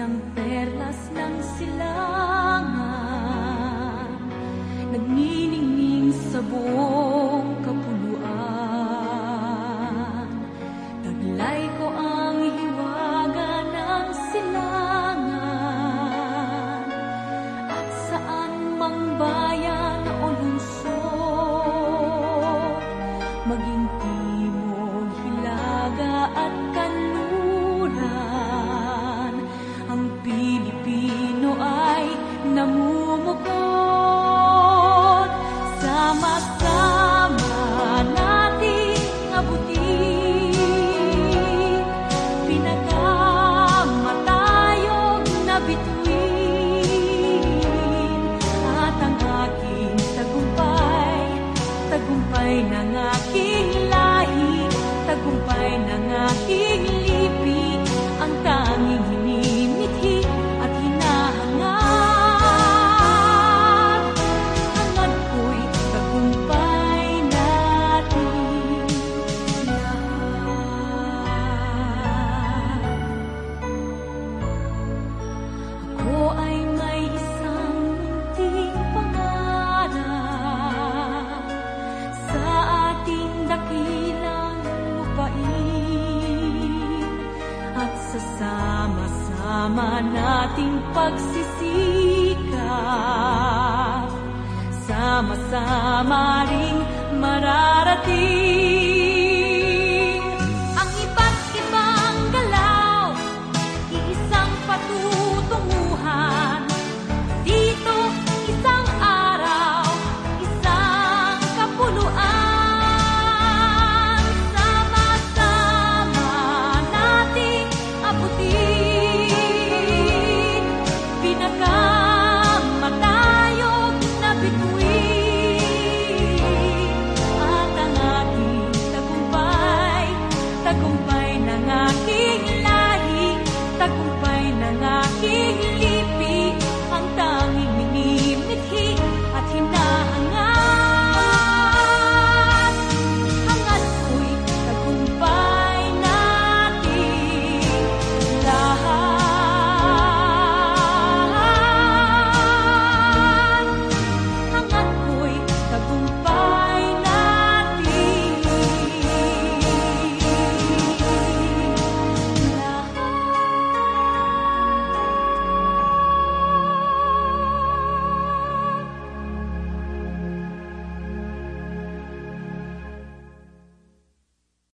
ng perlas ng silangan, nagniningning sa buo. Tagumpay ng aking lahi Tagumpay ng aking Sama nating pagsisikap Sama-sama ring mararating.